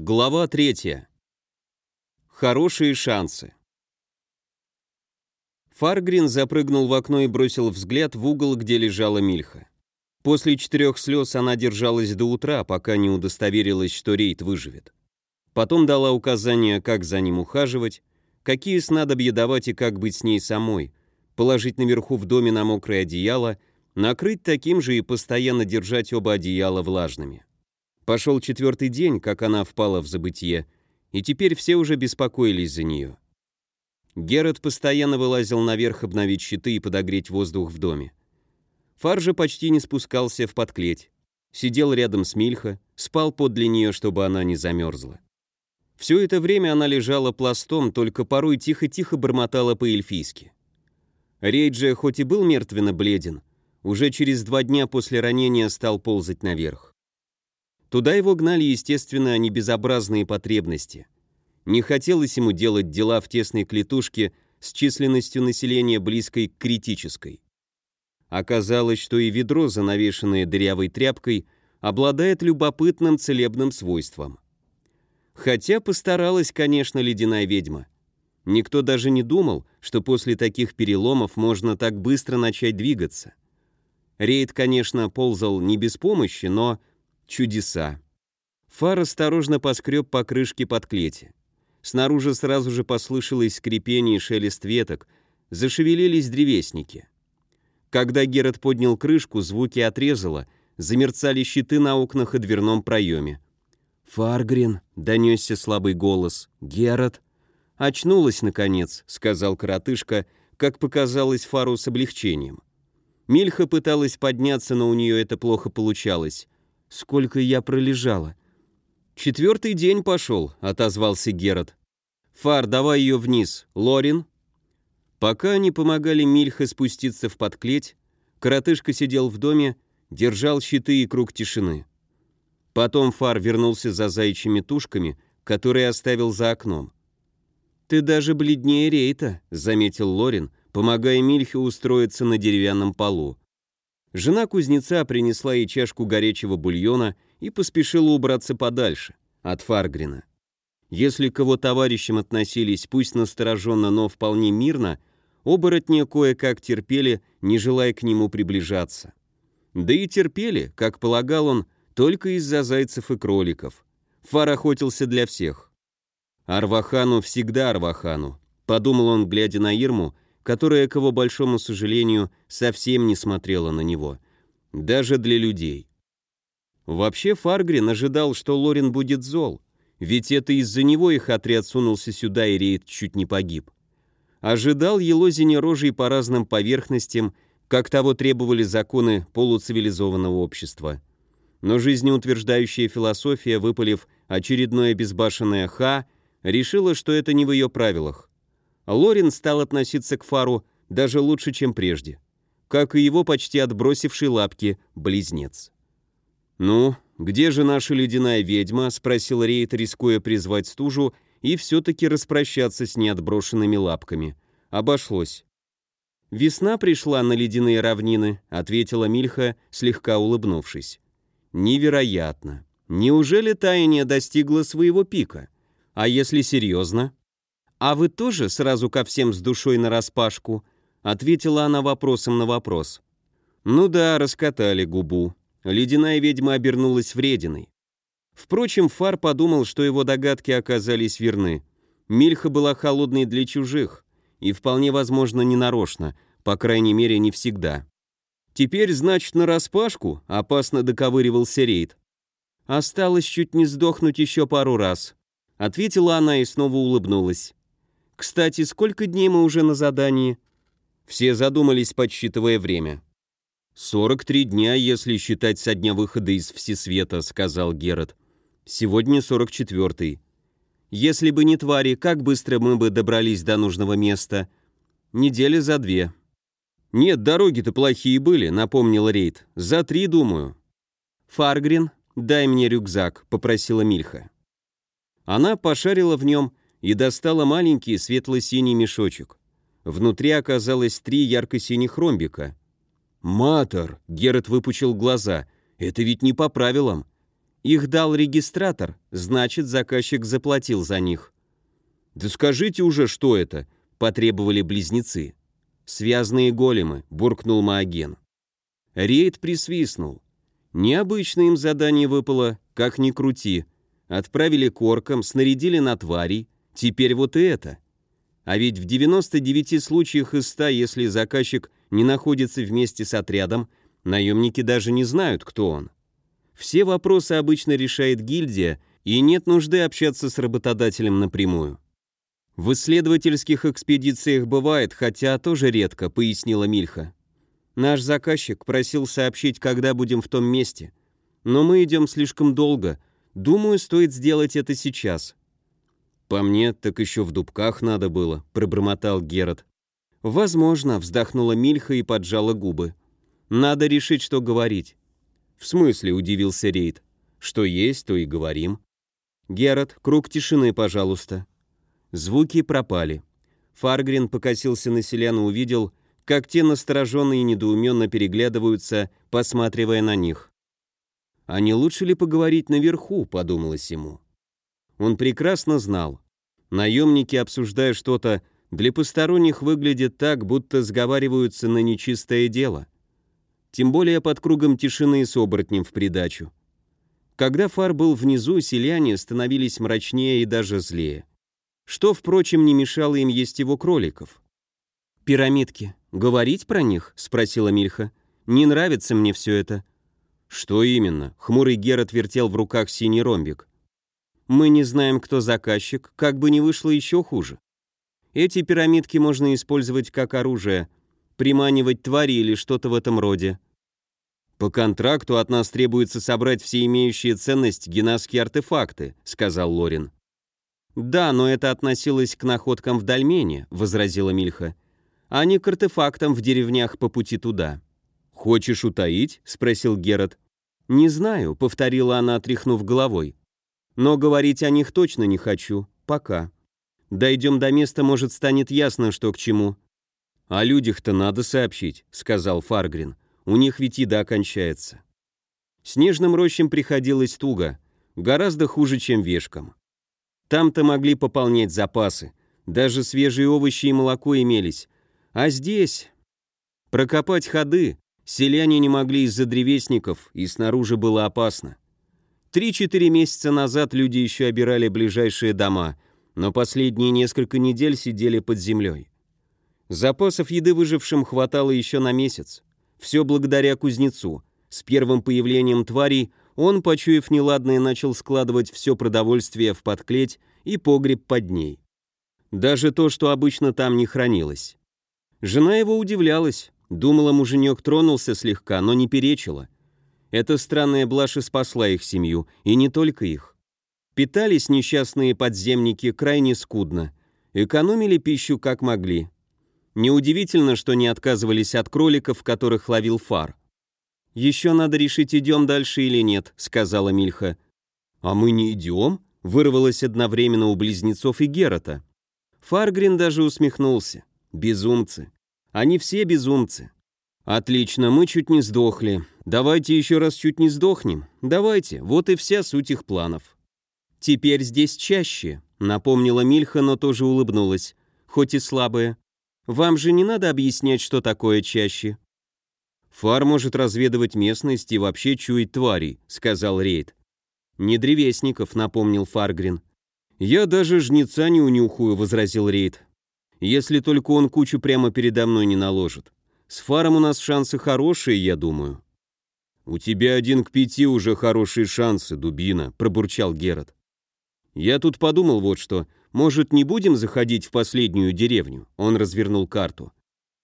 Глава третья. Хорошие шансы. Фаргрин запрыгнул в окно и бросил взгляд в угол, где лежала Мильха. После четырех слез она держалась до утра, пока не удостоверилась, что рейд выживет. Потом дала указания, как за ним ухаживать, какие снадобья давать и как быть с ней самой, положить наверху в доме на мокрое одеяло, накрыть таким же и постоянно держать оба одеяла влажными. Пошел четвертый день, как она впала в забытье, и теперь все уже беспокоились за нее. Герат постоянно вылазил наверх обновить щиты и подогреть воздух в доме. Фар же почти не спускался в подклеть. Сидел рядом с Мильха, спал подле нее, чтобы она не замерзла. Все это время она лежала пластом, только порой тихо-тихо бормотала по-эльфийски. Рейджи, хоть и был мертвенно бледен, уже через два дня после ранения стал ползать наверх. Туда его гнали, естественно, небезобразные потребности. Не хотелось ему делать дела в тесной клетушке с численностью населения близкой к критической. Оказалось, что и ведро, занавешенное дырявой тряпкой, обладает любопытным целебным свойством. Хотя постаралась, конечно, ледяная ведьма. Никто даже не думал, что после таких переломов можно так быстро начать двигаться. Рейд, конечно, ползал не без помощи, но Чудеса. Фар осторожно поскреб по крышке под клети. Снаружи сразу же послышалось скрипение и шелест веток, зашевелились древесники. Когда Герат поднял крышку, звуки отрезало, замерцали щиты на окнах и дверном проеме. «Фаргрин», — донесся слабый голос, — «Герат». «Очнулась, наконец», — сказал коротышка, как показалось Фару с облегчением. Мильха пыталась подняться, но у нее это плохо получалось. Сколько я пролежала?» «Четвертый день пошел», — отозвался Герат. «Фар, давай ее вниз. Лорин?» Пока они помогали Мильхе спуститься в подклеть, коротышка сидел в доме, держал щиты и круг тишины. Потом Фар вернулся за заячьими тушками, которые оставил за окном. «Ты даже бледнее Рейта», — заметил Лорин, помогая Мильхе устроиться на деревянном полу. Жена кузнеца принесла ей чашку горячего бульона и поспешила убраться подальше, от Фаргрина. Если к его товарищам относились пусть настороженно, но вполне мирно, оборотни кое-как терпели, не желая к нему приближаться. Да и терпели, как полагал он, только из-за зайцев и кроликов. Фар охотился для всех. Арвахану всегда Арвахану, подумал он, глядя на Ирму, которая, к его большому сожалению, совсем не смотрела на него. Даже для людей. Вообще Фаргрин ожидал, что Лорин будет зол, ведь это из-за него их отряд сунулся сюда и рейд чуть не погиб. Ожидал елозине рожей по разным поверхностям, как того требовали законы полуцивилизованного общества. Но жизнеутверждающая философия, выпалив очередное безбашенное «ха», решила, что это не в ее правилах. Лорин стал относиться к Фару даже лучше, чем прежде, как и его почти отбросивший лапки близнец. «Ну, где же наша ледяная ведьма?» — спросил Рейд, рискуя призвать стужу и все-таки распрощаться с неотброшенными лапками. Обошлось. «Весна пришла на ледяные равнины», — ответила Мильха, слегка улыбнувшись. «Невероятно. Неужели таяние достигло своего пика? А если серьезно?» «А вы тоже сразу ко всем с душой нараспашку?» — ответила она вопросом на вопрос. «Ну да, раскатали губу». Ледяная ведьма обернулась врединой. Впрочем, Фар подумал, что его догадки оказались верны. Мильха была холодной для чужих, и вполне возможно ненарочно, по крайней мере, не всегда. Теперь, значит, нараспашку опасно доковыривался рейд. Осталось чуть не сдохнуть еще пару раз. Ответила она и снова улыбнулась. Кстати, сколько дней мы уже на задании? Все задумались, подсчитывая время. «Сорок три дня, если считать со дня выхода из Всесвета», — сказал Герат. «Сегодня сорок четвертый. Если бы не твари, как быстро мы бы добрались до нужного места? Недели за две». «Нет, дороги-то плохие были», — напомнил Рейд. «За три, думаю». «Фаргрин, дай мне рюкзак», — попросила Мильха. Она пошарила в нем и достала маленький светло-синий мешочек. Внутри оказалось три ярко-синих ромбика. «Матер!» — Герат выпучил глаза. «Это ведь не по правилам». Их дал регистратор, значит, заказчик заплатил за них. «Да скажите уже, что это?» — потребовали близнецы. «Связанные големы», — буркнул Маоген. Рейд присвистнул. Необычное им задание выпало, как ни крути. Отправили корком, снарядили на тварей, теперь вот и это. А ведь в 99 случаях из 100, если заказчик не находится вместе с отрядом, наемники даже не знают, кто он. Все вопросы обычно решает гильдия, и нет нужды общаться с работодателем напрямую. В исследовательских экспедициях бывает, хотя тоже редко, пояснила Мильха. Наш заказчик просил сообщить, когда будем в том месте. Но мы идем слишком долго. Думаю, стоит сделать это сейчас. По мне, так еще в дубках надо было, пробормотал Герат. Возможно, вздохнула Мильха и поджала губы. Надо решить, что говорить. В смысле, удивился Рейд. Что есть, то и говорим. Герат, круг тишины, пожалуйста. Звуки пропали. Фаргрин покосился на селян и увидел, как те настороженно и недоуменно переглядываются, посматривая на них. «А не лучше ли поговорить наверху?» — подумалось ему. Он прекрасно знал. Наемники, обсуждая что-то, для посторонних выглядят так, будто сговариваются на нечистое дело. Тем более под кругом тишины с оборотнем в придачу. Когда фар был внизу, селяне становились мрачнее и даже злее. Что, впрочем, не мешало им есть его кроликов. «Пирамидки. Говорить про них?» — спросила Мильха. «Не нравится мне все это». «Что именно?» — хмурый Герат вертел в руках синий ромбик. «Мы не знаем, кто заказчик, как бы ни вышло еще хуже. Эти пирамидки можно использовать как оружие, приманивать твари или что-то в этом роде. «По контракту от нас требуется собрать все имеющие ценность генасские артефакты», — сказал Лорин. «Да, но это относилось к находкам в Дальмене», — возразила Мильха а не к артефактам в деревнях по пути туда. «Хочешь утаить?» — спросил Герат. «Не знаю», — повторила она, отряхнув головой. «Но говорить о них точно не хочу. Пока. Дойдем до места, может, станет ясно, что к чему». «О людях-то надо сообщить», — сказал Фаргрин. «У них ведь еда кончается». Снежным рощам приходилось туго, гораздо хуже, чем вешкам. Там-то могли пополнять запасы, даже свежие овощи и молоко имелись, а здесь... Прокопать ходы селяне не могли из-за древесников, и снаружи было опасно. Три-четыре месяца назад люди еще обирали ближайшие дома, но последние несколько недель сидели под землей. Запасов еды выжившим хватало еще на месяц. Все благодаря кузнецу. С первым появлением тварей он, почуяв неладное, начал складывать все продовольствие в подклеть и погреб под ней. Даже то, что обычно там не хранилось. Жена его удивлялась, думала, муженек тронулся слегка, но не перечила. Эта странная блажь спасла их семью, и не только их. Питались несчастные подземники крайне скудно, экономили пищу как могли. Неудивительно, что не отказывались от кроликов, которых ловил фар. «Еще надо решить, идем дальше или нет», — сказала Мильха. «А мы не идем?» — вырвалось одновременно у близнецов и Герата. Фаргрин даже усмехнулся. Безумцы. Они все безумцы. Отлично, мы чуть не сдохли. Давайте еще раз чуть не сдохнем. Давайте, вот и вся суть их планов. Теперь здесь чаще, напомнила Мильха, но тоже улыбнулась, хоть и слабая. Вам же не надо объяснять, что такое чаще. Фар может разведывать местность и вообще чуять тварей, сказал Рейд. Не древесников, напомнил Фаргрин. Я даже жнеца не унюхаю, возразил Рейд. Если только он кучу прямо передо мной не наложит. С фаром у нас шансы хорошие, я думаю». «У тебя один к пяти уже хорошие шансы, дубина», — пробурчал Герат. «Я тут подумал вот что. Может, не будем заходить в последнюю деревню?» Он развернул карту.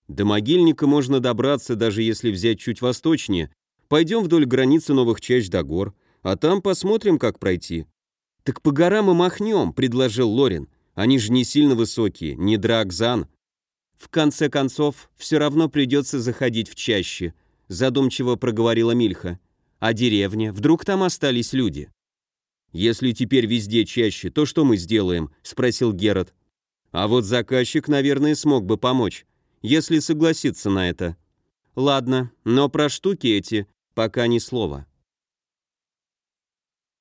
«До могильника можно добраться, даже если взять чуть восточнее. Пойдем вдоль границы новых чащ до гор, а там посмотрим, как пройти». «Так по горам и махнем», — предложил Лорин. Они же не сильно высокие, не драгзан. В конце концов, все равно придется заходить в чаще, задумчиво проговорила Мильха. А деревня? Вдруг там остались люди? Если теперь везде чаще, то что мы сделаем? Спросил Герат. А вот заказчик, наверное, смог бы помочь, если согласиться на это. Ладно, но про штуки эти пока ни слова.